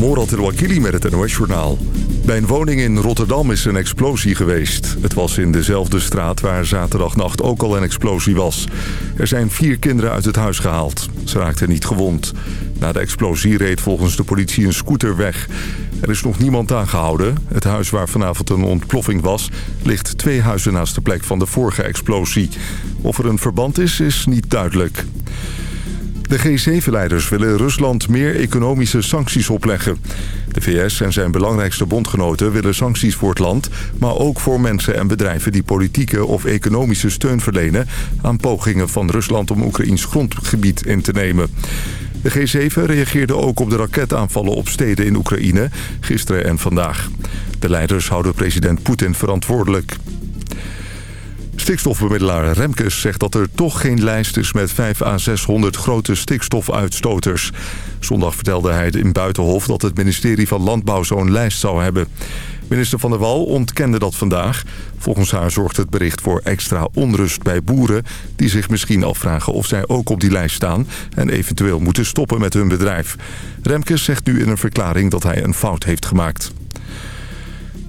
Morat El-Wakili met het NOS-journaal. Bij een woning in Rotterdam is een explosie geweest. Het was in dezelfde straat waar zaterdagnacht ook al een explosie was. Er zijn vier kinderen uit het huis gehaald. Ze raakten niet gewond. Na de explosie reed volgens de politie een scooter weg. Er is nog niemand aangehouden. Het huis waar vanavond een ontploffing was... ligt twee huizen naast de plek van de vorige explosie. Of er een verband is, is niet duidelijk. De G7-leiders willen Rusland meer economische sancties opleggen. De VS en zijn belangrijkste bondgenoten willen sancties voor het land... maar ook voor mensen en bedrijven die politieke of economische steun verlenen... aan pogingen van Rusland om Oekraïns grondgebied in te nemen. De G7 reageerde ook op de raketaanvallen op steden in Oekraïne, gisteren en vandaag. De leiders houden president Poetin verantwoordelijk. Stikstofbemiddelaar Remkes zegt dat er toch geen lijst is met 5 à 600 grote stikstofuitstoters. Zondag vertelde hij in Buitenhof dat het ministerie van Landbouw zo'n lijst zou hebben. Minister Van der Wal ontkende dat vandaag. Volgens haar zorgt het bericht voor extra onrust bij boeren... die zich misschien afvragen of zij ook op die lijst staan... en eventueel moeten stoppen met hun bedrijf. Remkes zegt nu in een verklaring dat hij een fout heeft gemaakt.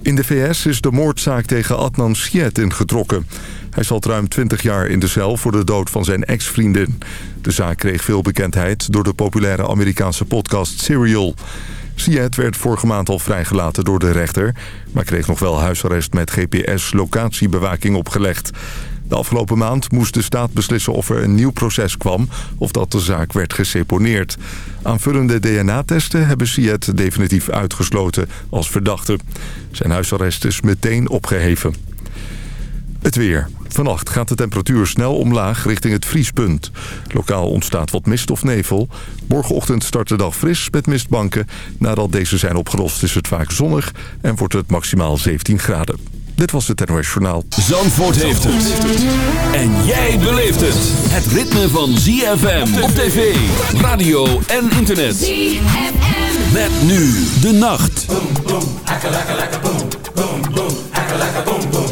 In de VS is de moordzaak tegen Adnan Syed ingetrokken. Hij zat ruim 20 jaar in de cel voor de dood van zijn ex-vriendin. De zaak kreeg veel bekendheid door de populaire Amerikaanse podcast Serial. Syed werd vorige maand al vrijgelaten door de rechter... maar kreeg nog wel huisarrest met GPS-locatiebewaking opgelegd. De afgelopen maand moest de staat beslissen of er een nieuw proces kwam... of dat de zaak werd geseponeerd. Aanvullende DNA-testen hebben Syed definitief uitgesloten als verdachte. Zijn huisarrest is meteen opgeheven. Het weer. Vannacht gaat de temperatuur snel omlaag richting het vriespunt. Lokaal ontstaat wat mist of nevel. Morgenochtend start de dag fris met mistbanken. Nadat deze zijn opgelost is het vaak zonnig en wordt het maximaal 17 graden. Dit was het NOS Journaal. Zandvoort heeft het. En jij beleeft het. Het ritme van ZFM op tv, radio en internet. ZFM. Met nu de nacht. Boom, boom, boom, boom, boom, boom, boom. a monkey skull to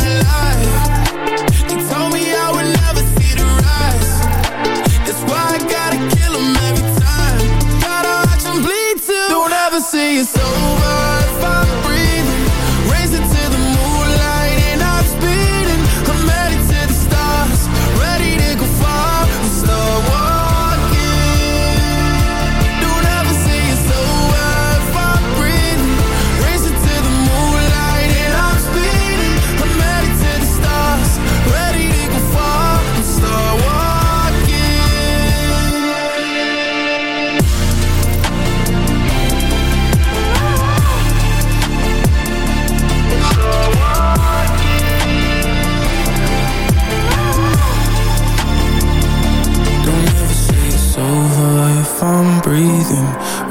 see it's over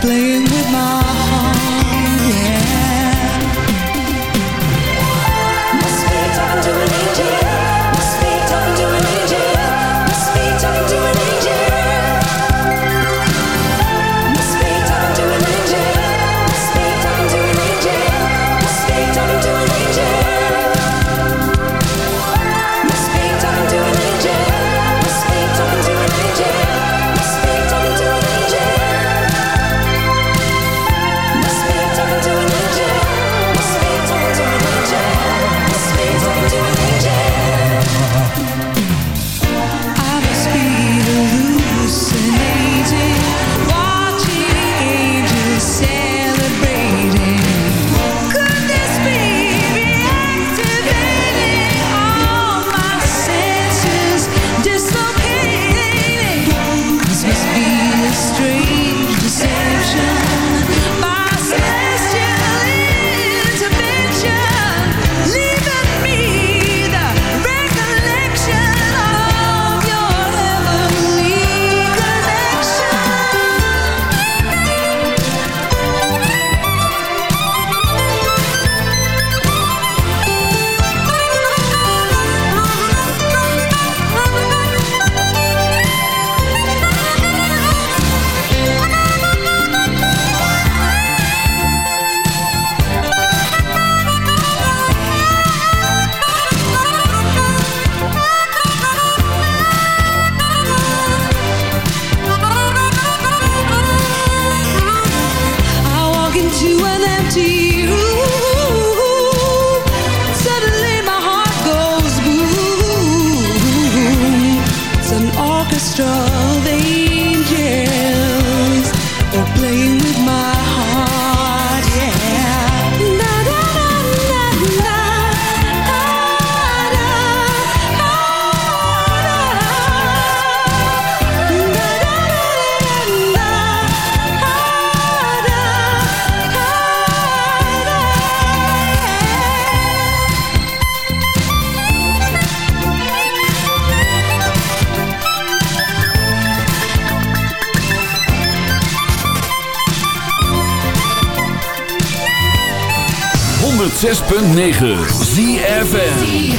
playing with my 106.9 ZFN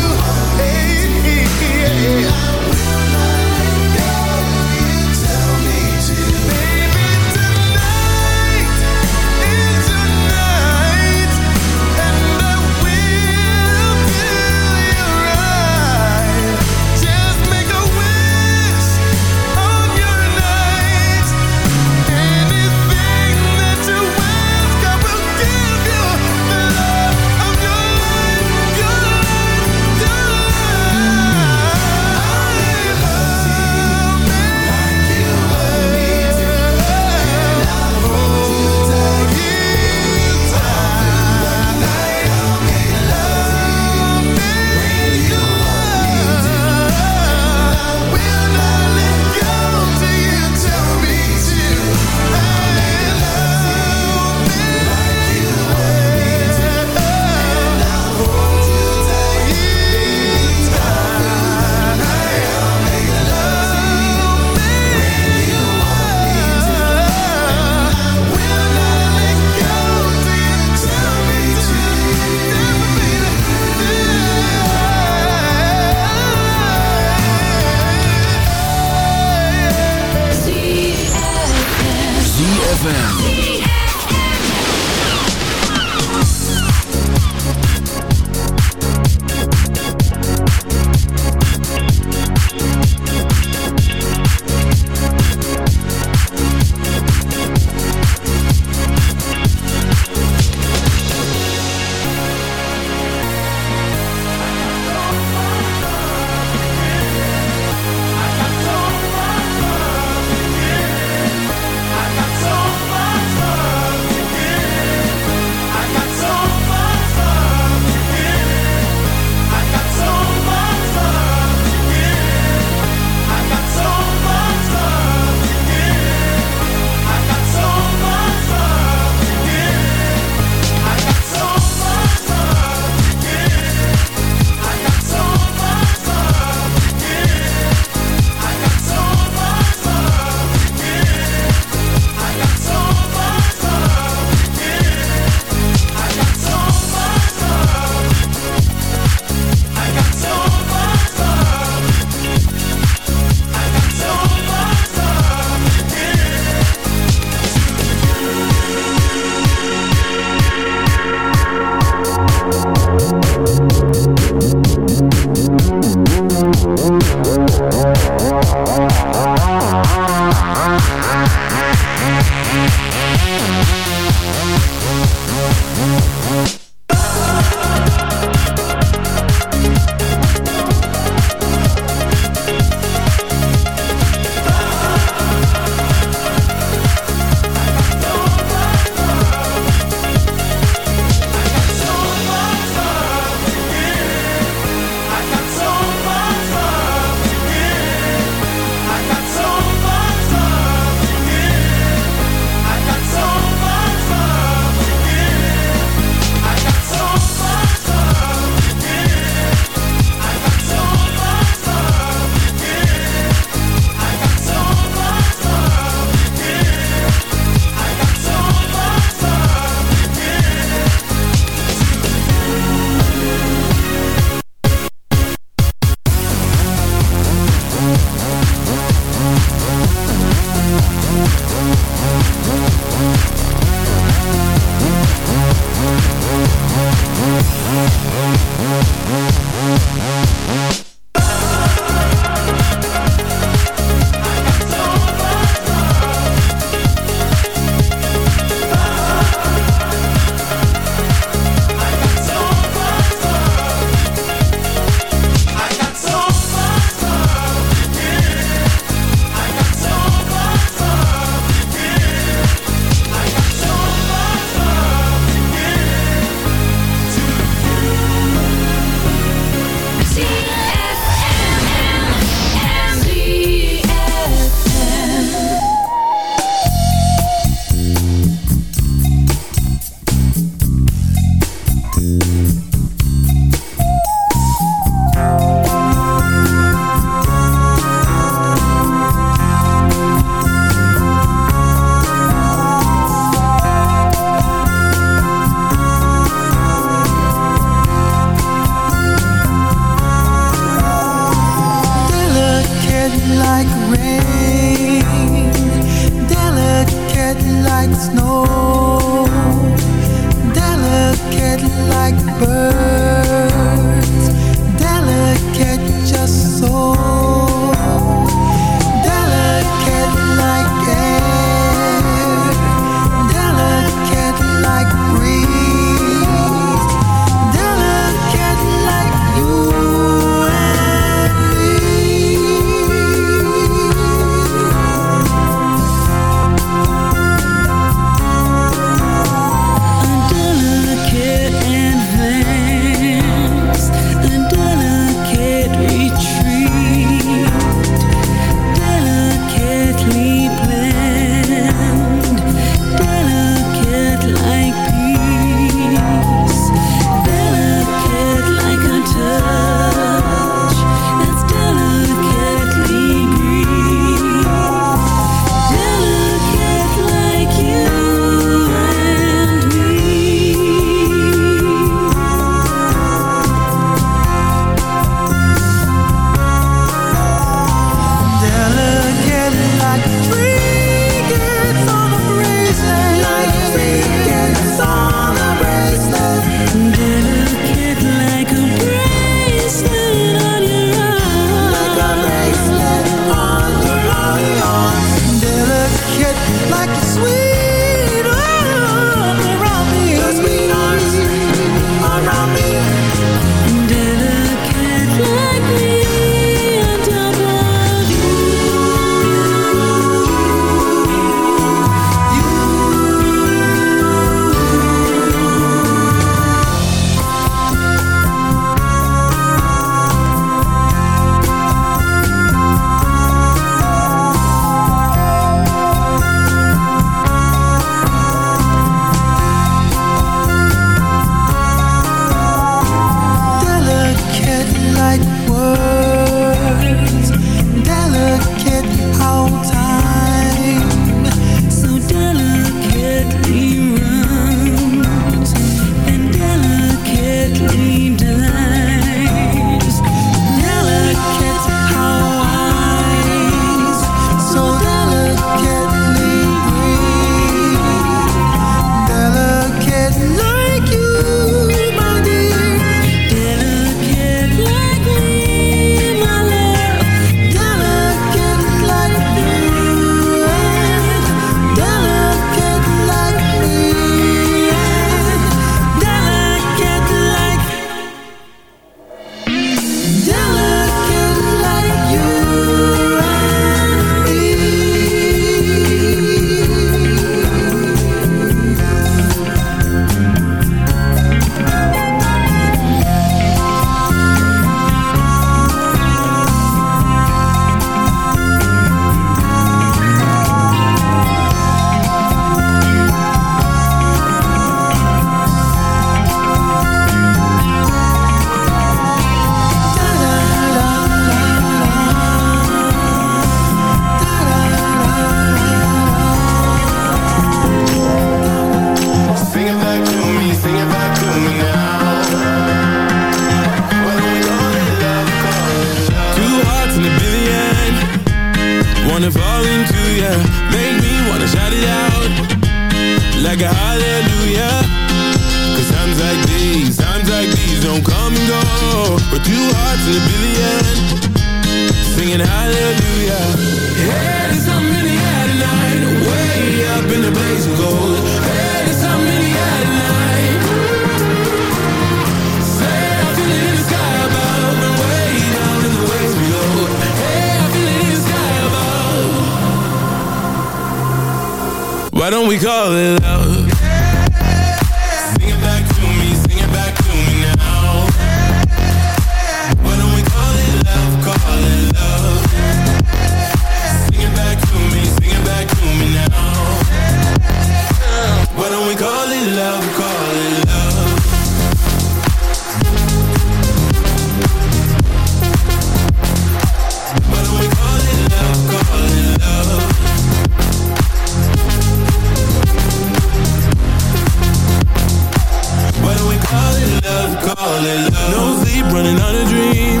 No sleep, running on a dream.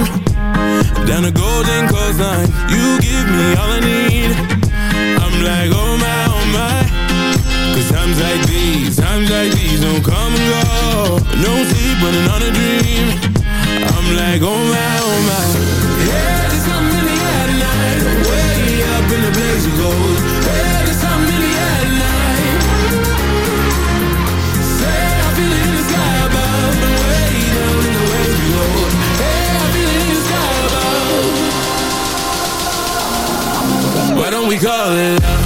Down a golden coastline You give me all I need. I'm like, oh my, oh times like these, times like these don't come and go. No sleep, running on a dream. I'm like, oh my, oh my. Yeah. we call it love.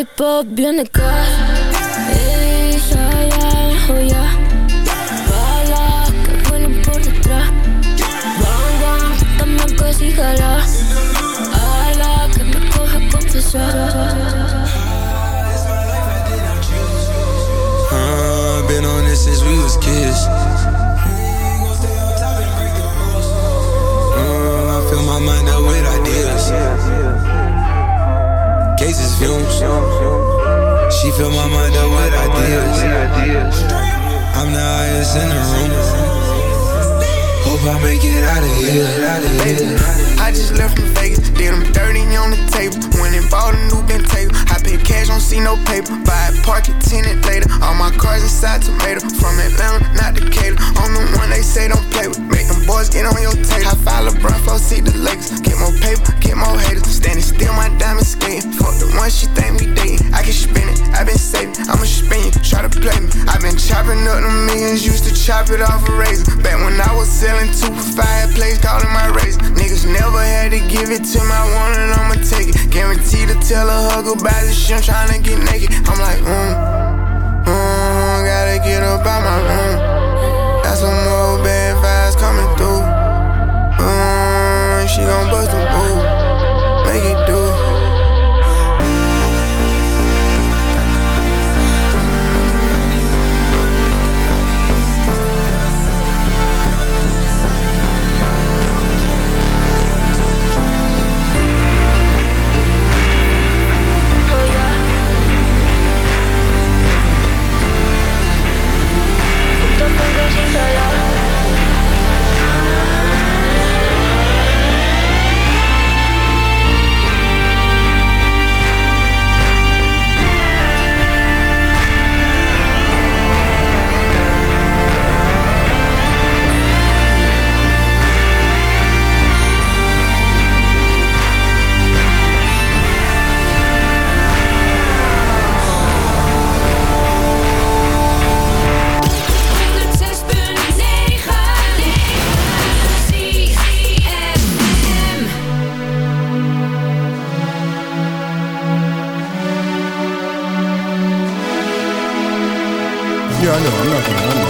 lollipop, bien kat Ey, ja, ja, oh ja Bala, que vuelen por detrás Bang, bang, dame un cosí, jala Ala, que me coja confesada fumes. She fill my mind up with ideas. I'm the highest in the room. Hope I make it out of here. I just left from Vegas, did them dirty on the table. Went and bought a new Bentayga. I paid cash, don't see no paper. Buy a parking tenant later. All my cars inside tomato. From Atlanta, not Decatur. I'm the one they say don't play with. Make them boys get on your tape. I file LeBron, flow, see the Lakers. Get more paper, get more haters. Standing still, my diamond skating much she think we dating. I can spin it, i been saving. I'ma spend it, try to play me. i been chopping up the millions, used to chop it off a razor. Back when I was selling two for fireplace, calling my razor. Niggas never had to give it to my one and I'ma take it. Guaranteed to tell a hug about this shit, I'm trying to get naked. I'm like, mm, mm, gotta get up out my room. Got some more bad vibes coming through. Mm, she gon' bust the move. 사람들 만나서 만났네